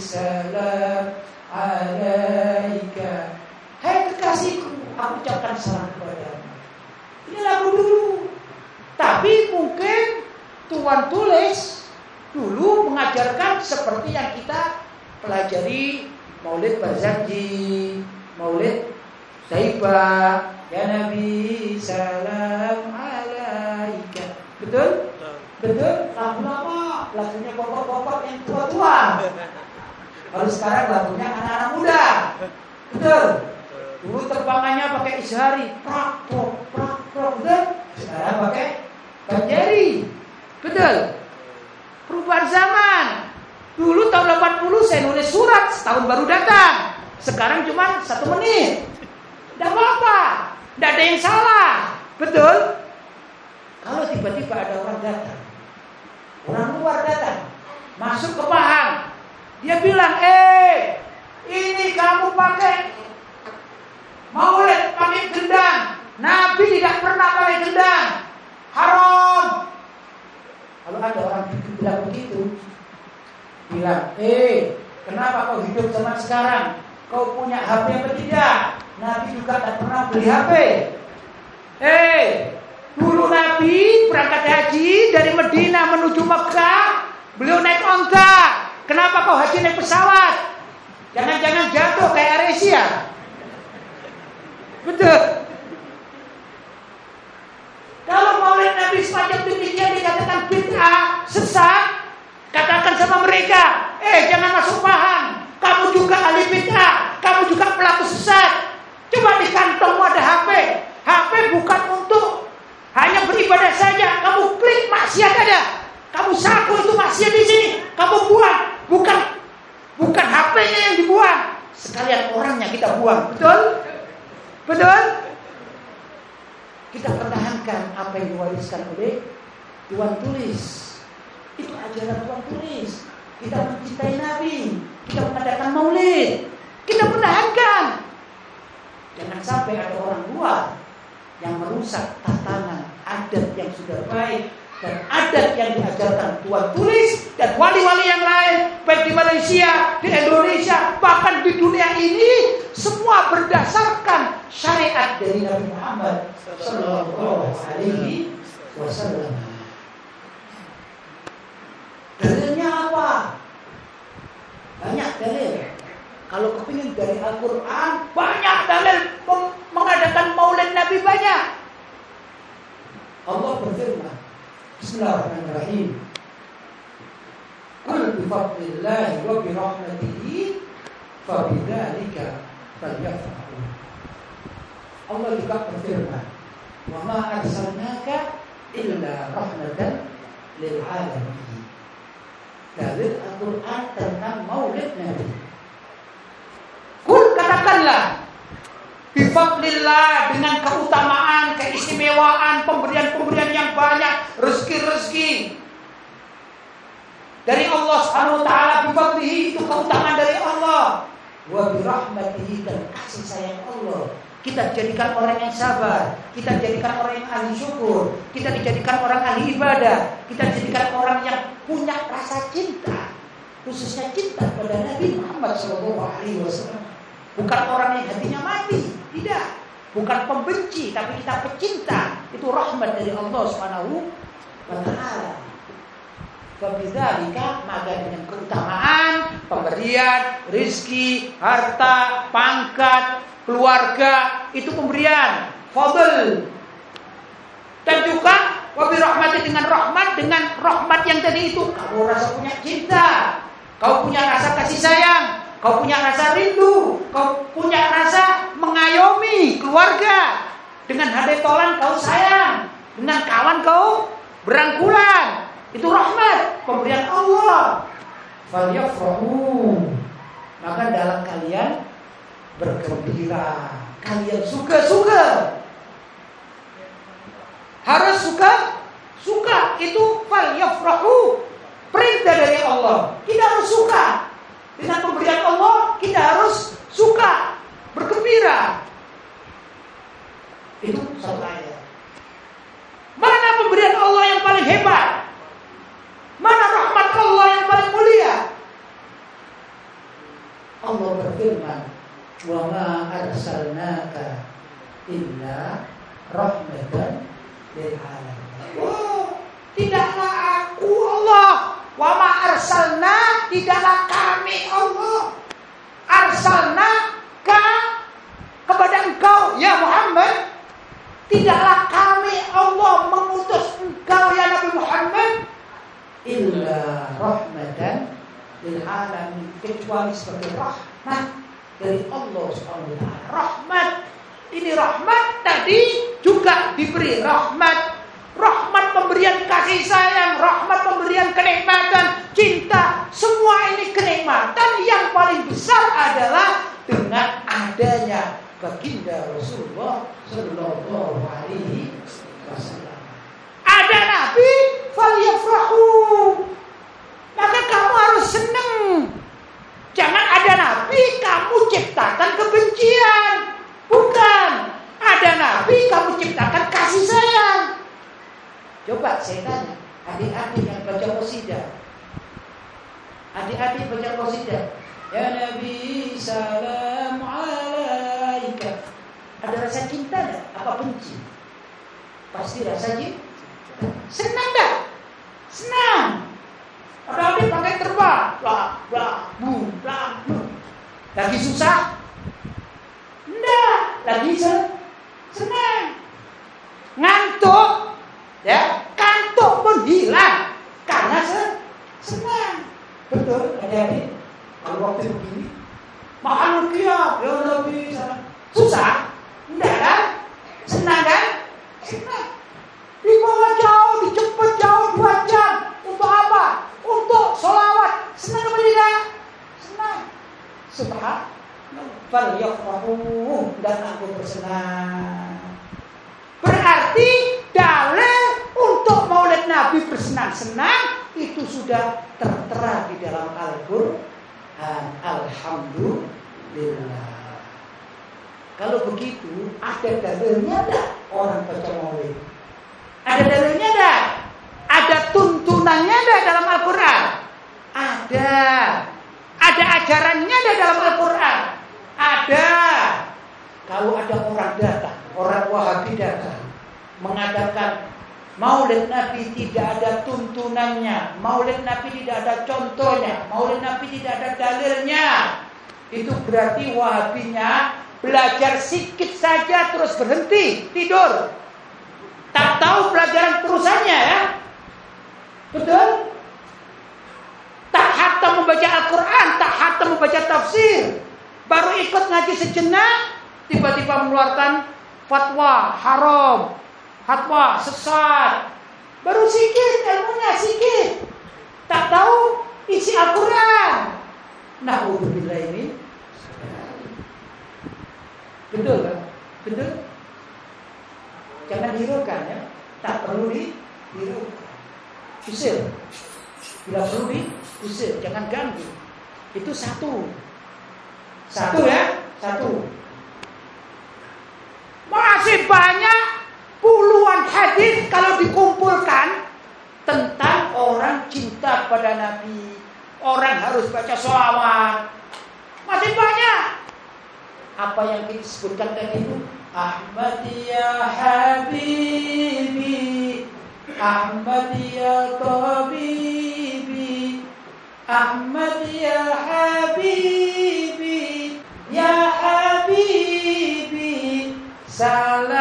Salam alaika. Hai kekasihku, aku ucapkan salam kepadamu. Ini lagu dulu. Tapi mungkin Tuhan tulis dulu mengajarkan seperti yang kita pelajari Maulid Barzanji, Maulid Saibah, Ya Nabi salam alaika. Betul? Betul? Lagu lama, lagunya bapak-bapak yang tua-tua. Kalau sekarang lagunya anak-anak muda. Betul? Dulu terbangannya pakai ishari, prak, prak, prak, prak, betul? Sekarang pakai banjari. Betul? Perubahan zaman. Dulu tahun 80 saya nulis surat, setahun baru datang. Sekarang cuma satu menit. Tidak apa-apa. Tidak ada yang salah. Betul? Kalau tiba-tiba ada orang datang. Orang luar datang. Masuk ke Pahang. Dia bilang, eh, ini kamu pakai maulid pakai gendang. Nabi tidak pernah pakai gendang. Haram. Kalau ada orang begitu, bilang, eh, kenapa kau hidup zaman sekarang? Kau punya HP apa tidak? Nabi juga tidak pernah beli HP. Eh, dulu Nabi berangkat haji dari Medina menuju Mekah, beliau naik onta. Kenapa kau haji naik pesawat? Jangan-jangan jatuh kayak Aresia. Betul. Kalau maulid Nabi semacam demikian dikatakan bid'ah, sesat, katakan sama mereka, eh jangan masuk paham. Kamu juga ahli kamu juga pelaku sesat. Coba di kantongmu ada HP. HP bukan untuk hanya beribadah saja. Kamu klik maksiat ada. Kamu sapu itu maksiat di sini. Kamu buang. Bukan bukan HP-nya yang dibuang, sekalian orangnya kita buang. Betul? Betul? Kita pertahankan apa yang diwariskan oleh Tuhan tulis. Itu ajaran Tuhan tulis. Kita mencintai Nabi, kita mengadakan maulid, kita pertahankan. Jangan sampai ada orang luar yang merusak tatanan adat yang sudah baik dan adat yang diajarkan Tuhan tulis dan wali-wali yang lain baik di Malaysia, di Indonesia, bahkan di dunia ini semua berdasarkan syariat dari Nabi Muhammad Sallallahu Alaihi Wasallam. Dalilnya apa? Banyak dalil. Kalau kepingin dari Al-Quran, banyak dalil mengadakan maulid Nabi banyak. Allah berfirman, Bismillahirrahmanirrahim. Qul bi fadlillahi wa bi rahmatihi fa. Allah juga berfirman, "Wa ma arsalnaka illa rahmatan lil alamin." Dalil Al-Quran tentang maulid Nabi. Katakanlah Bifadlillah dengan keutamaan, keistimewaan, pemberian-pemberian yang banyak, rezeki-rezeki dari Allah Subhanahu wa taala bifadlihi itu keutamaan dari Allah. Wa birahmatihi dan kasih sayang Allah. Kita jadikan orang yang sabar, kita jadikan orang yang ahli syukur, kita dijadikan orang ahli ibadah, kita jadikan orang yang punya rasa cinta. khususnya cinta pada Nabi Muhammad SAW. Bukan orang yang hatinya mati, tidak. Bukan pembenci, tapi kita pecinta. Itu rahmat dari Allah Subhanahu wa taala. Fabidzalika maka dengan keutamaan pemberian rizki, harta, pangkat, keluarga itu pemberian fadl. Dan juga wabi rahmati dengan rahmat dengan rahmat yang tadi itu kau rasa punya cinta, kau punya rasa kasih sayang, kau punya rasa rindu, kau punya rasa mengayomi keluarga. Dengan hadai tolan kau sayang, dengan kawan kau berangkulan, itu rahmat pemberian Allah. Falyafrahu. Maka dalam kalian bergembira. Kalian suka-suka. Harus suka suka itu falyafrahu. Perintah dari Allah. Kita harus suka. Dengan pemberian Allah kita harus suka, bergembira. Itu satu ayat. Mana pemberian Allah yang paling hebat? Mana rahmat Allah yang paling mulia? Allah berfirman, "Wa ma arsalnaka illa rahmatan lil alamin." Oh, tidaklah aku Allah, wa ma arsalna tidaklah Allah. Arsalna ka kepada engkau ya Muhammad Tidaklah kami Allah mengutus engkau ya Nabi Muhammad illa rahmatan lil alamin kecuali sebagai rahmat dari Allah Subhanahu. Rahmat ini rahmat tadi juga diberi rahmat rahmat pemberian kasih sayang, rahmat pemberian kenikmatan, cinta, semua ini kenikmatan yang paling besar adalah dengan adanya baginda Rasulullah Shallallahu Alaihi Wasallam. Ada Nabi, falyafrahu. Maka kamu harus senang. Jangan ada nabi kamu ciptakan kebencian. Bukan. Ada nabi kamu ciptakan kasih sayang. Coba saya tanya, adik-adik yang baca qasidah. Adik-adik baca qasidah. Ya Nabi salam alaika. Ada rasa cinta enggak? Apa benci? Pasti rasa cinta. Senang dah. Senang. Padahal dia pakai terbang. Bla, bla, bu, bla, bu. Lagi susah? Enggak. Lagi sen senang. Ngantuk. Ya, kantuk pun hilang. Karena sen senang. Betul, adik-adik. Kalau waktu begini, makan kia, ya Nabi Susah? Enggak kan? Senang kan? Senang. Dibawa jauh, dijemput jauh dua jam. Untuk apa? Untuk sholawat. Senang apa tidak? Senang. Subhan. Fal yafrahu dan aku bersenang. Berarti untuk Nabi bersenang-senang itu sudah tertera di dalam Al-Qur'an. Alhamdulillah. Kalau begitu, ada dalilnya enggak orang baca maulid? Ada dalilnya enggak? Ada tuntunannya enggak dalam Al-Quran? Ada. Ada ajarannya enggak dalam Al-Quran? Ada. Kalau ada orang datang, orang Wahabi datang, mengatakan Maulid Nabi tidak ada tuntunannya, Maulid Nabi tidak ada contohnya, Maulid Nabi tidak ada dalilnya. Itu berarti Wahabinya belajar sedikit saja terus berhenti tidur. Tak tahu pelajaran terusannya ya. Betul? Tak hatta membaca Al-Quran, tak hatta membaca tafsir. Baru ikut ngaji sejenak, tiba-tiba mengeluarkan fatwa haram, fatwa sesat. Baru sedikit ilmunya sedikit. Tak tahu isi Al-Quran. Nah, ini Betul kan? Betul? Jangan dihiraukan ya. Tak perlu dihiraukan. Usir. Bila perlu diusir. Jangan ganggu. Itu satu. Satu ya. Satu. Masih banyak hadis kalau dikumpulkan tentang orang cinta pada Nabi, orang harus baca sholawat. Masih banyak. Apa yang kita sebutkan tadi itu? Ahmad ya Habibi Ahmad ya Tabibi Habibi Ya Habibi Salam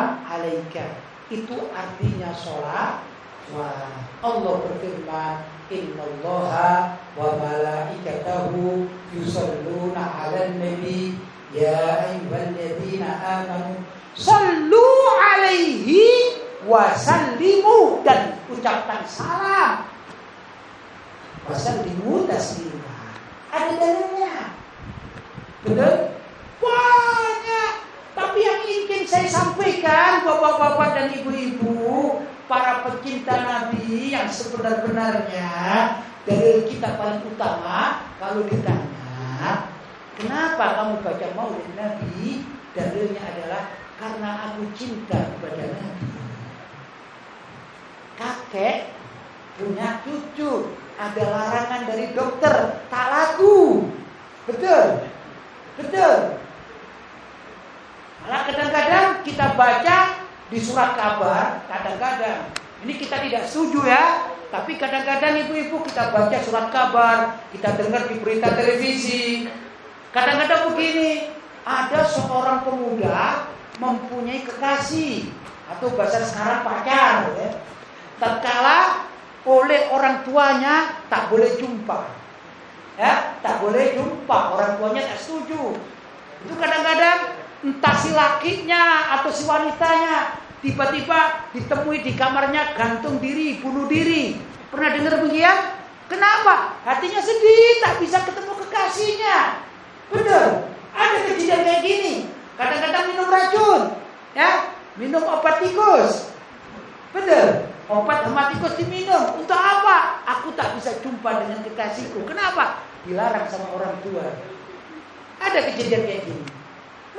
Salam alaika Itu artinya sholat Wah, Allah berfirman, "Innallaha wa malaikatahu yusalluna 'alan nabi ya ayyuhalladzina amanu sallu 'alaihi wa sallimu dan ucapkan salam." Wa sallimu taslima. Ada dalilnya. Betul? Banyak. Tapi yang ingin saya sampaikan Bapak-bapak dan ibu-ibu para pecinta Nabi yang sebenar-benarnya dari kita paling utama kalau ditanya kenapa kamu baca maulid Nabi? Dalilnya adalah karena aku cinta kepada Nabi. Kakek punya cucu ada larangan dari dokter tak laku. Betul? Betul malah kadang-kadang kita baca di surat kabar kadang-kadang. Ini kita tidak setuju ya tapi kadang-kadang ibu-ibu kita baca surat kabar kita dengar di berita televisi. Kadang-kadang begini ada seorang pemuda mempunyai kekasih atau bahasa sekarang pacar ya. tatkala oleh orang tuanya tak boleh jumpa. Ya tak boleh jumpa orang tuanya tak setuju. Itu kadang-kadang entah si lakinya atau si wanitanya tiba-tiba ditemui di kamarnya gantung diri, bunuh diri. Pernah dengar begitu? Kenapa? Hatinya sedih, tak bisa ketemu kekasihnya. Benar, ada kejadian kayak gini. Kadang-kadang minum racun, ya, minum obat tikus. Benar, obat hematikus diminum. Untuk apa? Aku tak bisa jumpa dengan kekasihku. Kenapa? Dilarang sama orang tua. Ada kejadian kayak gini.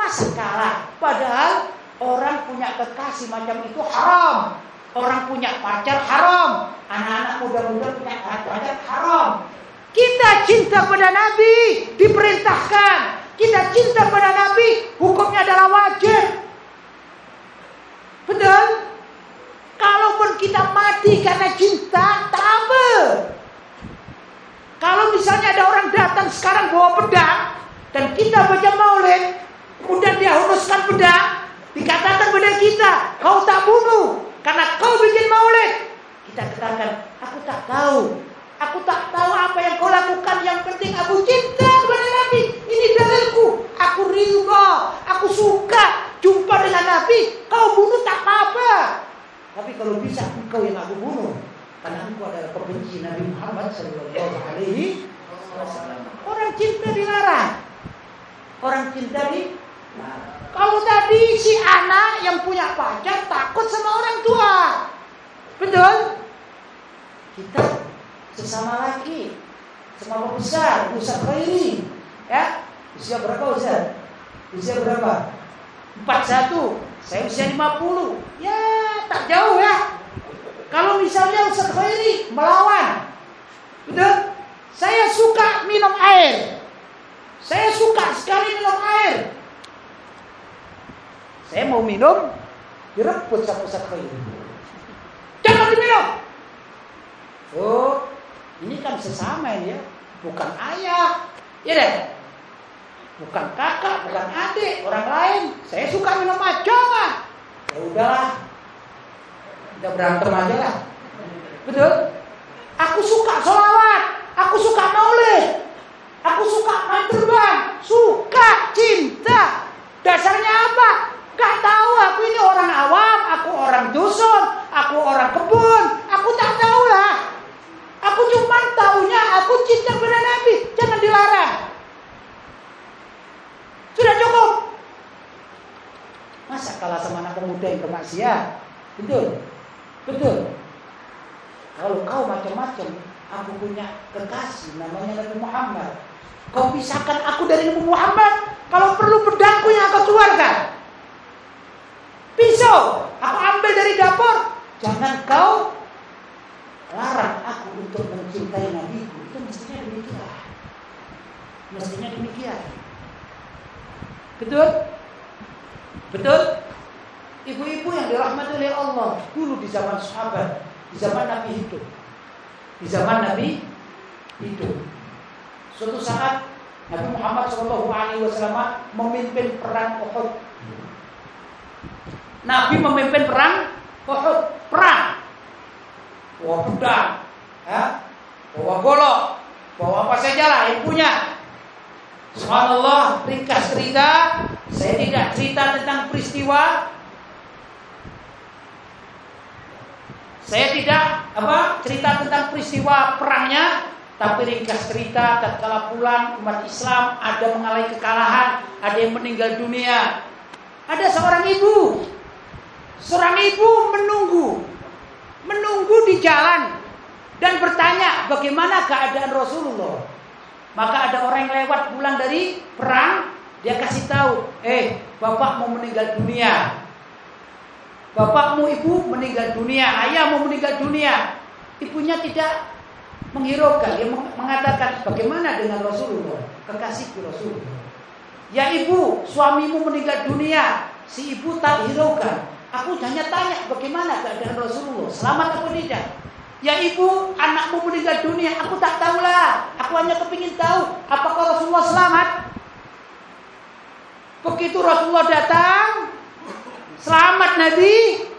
Masa kalah? Padahal orang punya kekasih macam itu haram. Orang punya pacar haram. Anak-anak muda-muda punya pacar haram. Kita cinta pada Nabi diperintahkan. Kita cinta pada Nabi hukumnya adalah wajib. Betul? Kalaupun kita mati karena cinta, apa. Kalau misalnya ada orang datang sekarang bawa pedang dan kita baca maulid, Kemudian dia huruskan pedang. Dikatakan pada kita, kau tak bunuh. Karena kau bikin maulid. Kita katakan, aku tak tahu. Aku tak tahu apa yang kau lakukan. Yang penting aku cinta kepada Nabi. Ini dalilku. Aku ridho. Aku suka jumpa dengan Nabi. Kau bunuh tak apa-apa. Tapi kalau bisa engkau yang aku bunuh. Karena engkau adalah pembenci Nabi Muhammad Sallallahu Alaihi Wasallam. Orang cinta dilarang. Orang cinta di kalau tadi si anak yang punya pacar takut sama orang tua. Betul? Kita sesama laki, sesama besar, Ustaz Khairi. Ya, usia berapa Ustaz? Usia berapa? 41. Saya usia 50. Ya, tak jauh ya. Kalau misalnya Ustaz Khairi melawan. Betul? Saya suka minum air. Saya suka sekali minum air. Saya mau minum, direbut sama Ustaz Khair. Jangan diminum. Oh, ini kan sesama ya, bukan ayah. Ya deh. Bukan kakak, bukan adik, orang lain. Saya suka minum mah. Ya udahlah. Kita berantem aja lah. Betul? Aku suka sholawat. Aku suka maulid. Aku suka main terbang. Suka, cinta. Dasarnya apa? Gak tahu aku ini orang awam, aku orang dusun, aku orang kebun, aku tak tahu lah. Aku cuma tahunya aku cinta pada Nabi, jangan dilarang. Sudah cukup. Masa kalah sama anak pemuda yang bermaksiat? Betul, betul. Kalau kau macam-macam, aku punya kekasih namanya Nabi Muhammad. Kau pisahkan aku dari Nabi Muhammad. Kalau perlu pedangku yang akan keluarkan. Ayo, aku ambil dari dapur. Jangan kau larang aku untuk mencintai nabiku. Itu mestinya demikian. Mestinya demikian. Betul? Betul? Ibu-ibu yang dirahmati oleh Allah dulu di zaman sahabat, di zaman Nabi hidup. Di zaman Nabi hidup. Suatu saat Nabi Muhammad SAW memimpin perang Uhud. Nabi memimpin perang Uhud, perang. Bawa pedang, ya, bawa golok, bawa apa saja lah yang punya. Subhanallah, ringkas cerita, saya tidak cerita tentang peristiwa Saya tidak apa cerita tentang peristiwa perangnya, tapi ringkas cerita tatkala pulang umat Islam ada mengalami kekalahan, ada yang meninggal dunia. Ada seorang ibu, seorang ibu menunggu, menunggu di jalan dan bertanya bagaimana keadaan Rasulullah. Maka ada orang yang lewat pulang dari perang, dia kasih tahu, eh bapak mau meninggal dunia. Bapakmu ibu meninggal dunia, ayahmu meninggal dunia. Ibunya tidak menghiraukan, dia mengatakan bagaimana dengan Rasulullah, kekasihku Rasulullah. Ya ibu, suamimu meninggal dunia, si ibu tak hiraukan. Aku hanya tanya bagaimana keadaan Rasulullah, selamat atau tidak? Ya ibu, anakmu meninggal dunia, aku tak tahulah. Aku hanya kepingin tahu apakah Rasulullah selamat. Begitu Rasulullah datang, Selamat Nabi.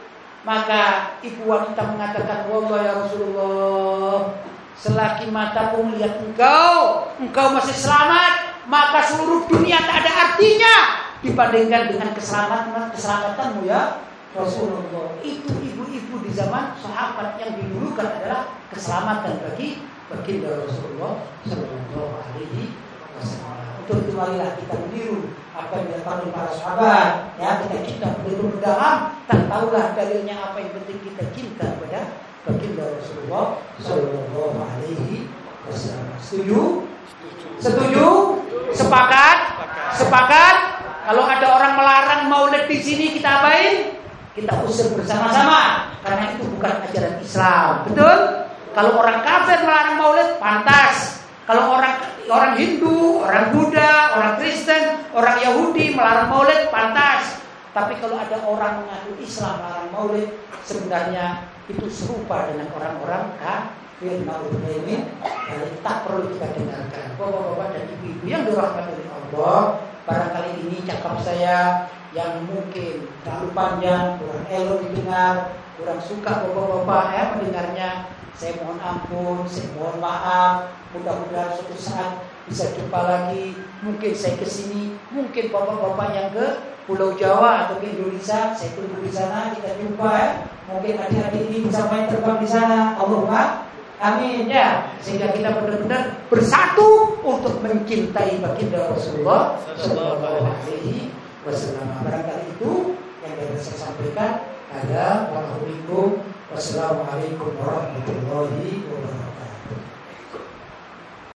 Maka ibu wanita mengatakan, Wallah ya Rasulullah, selagi mataku melihat engkau, engkau masih selamat, maka seluruh dunia tak ada artinya dibandingkan dengan keselamatan keselamatanmu ya Rasulullah. Itu ibu-ibu di zaman sahabat yang didulukan adalah keselamatan bagi baginda Rasulullah Shallallahu Alaihi Wasallam. Untuk itu marilah kita meniru apa yang dilakukan para sahabat. Ya, kita cinta begitu mendalam dan tahulah dalilnya apa yang penting kita cinta kepada baginda Rasulullah Shallallahu Alaihi Wasallam. Setuju? Setuju? Sepakat? Sepakat? Kalau ada orang melarang maulid di sini kita apain? Kita usir bersama-sama karena itu bukan ajaran Islam. Betul? Kalau orang kafir melarang maulid pantas. Kalau orang orang Hindu, orang Buddha, orang Kristen, orang Yahudi melarang maulid pantas. Tapi kalau ada orang mengaku Islam melarang maulid, sebenarnya itu serupa dengan orang-orang kafir naudzubillah dan tak perlu kita dengarkan. Bapak-bapak dan ibu-ibu yang dirahmati oleh Allah, barangkali ini cakap saya yang mungkin terlalu panjang, kurang elok didengar, kurang suka bapak-bapak ya mendengarnya saya mohon ampun, saya mohon maaf. Mudah-mudahan suatu saat bisa jumpa lagi. Mungkin saya ke sini, mungkin bapak-bapak yang ke Pulau Jawa atau ke Indonesia, saya tunggu di sana kita jumpa ya. Mungkin adik-adik ini bisa main terbang di sana. Allahumma Amin ya, sehingga kita benar-benar bersatu untuk mencintai baginda Rasulullah Shallallahu Alaihi Wasallam. Barangkali itu yang dapat saya sampaikan. Ada Wassalamualaikum warahmatullahi wabarakatuh.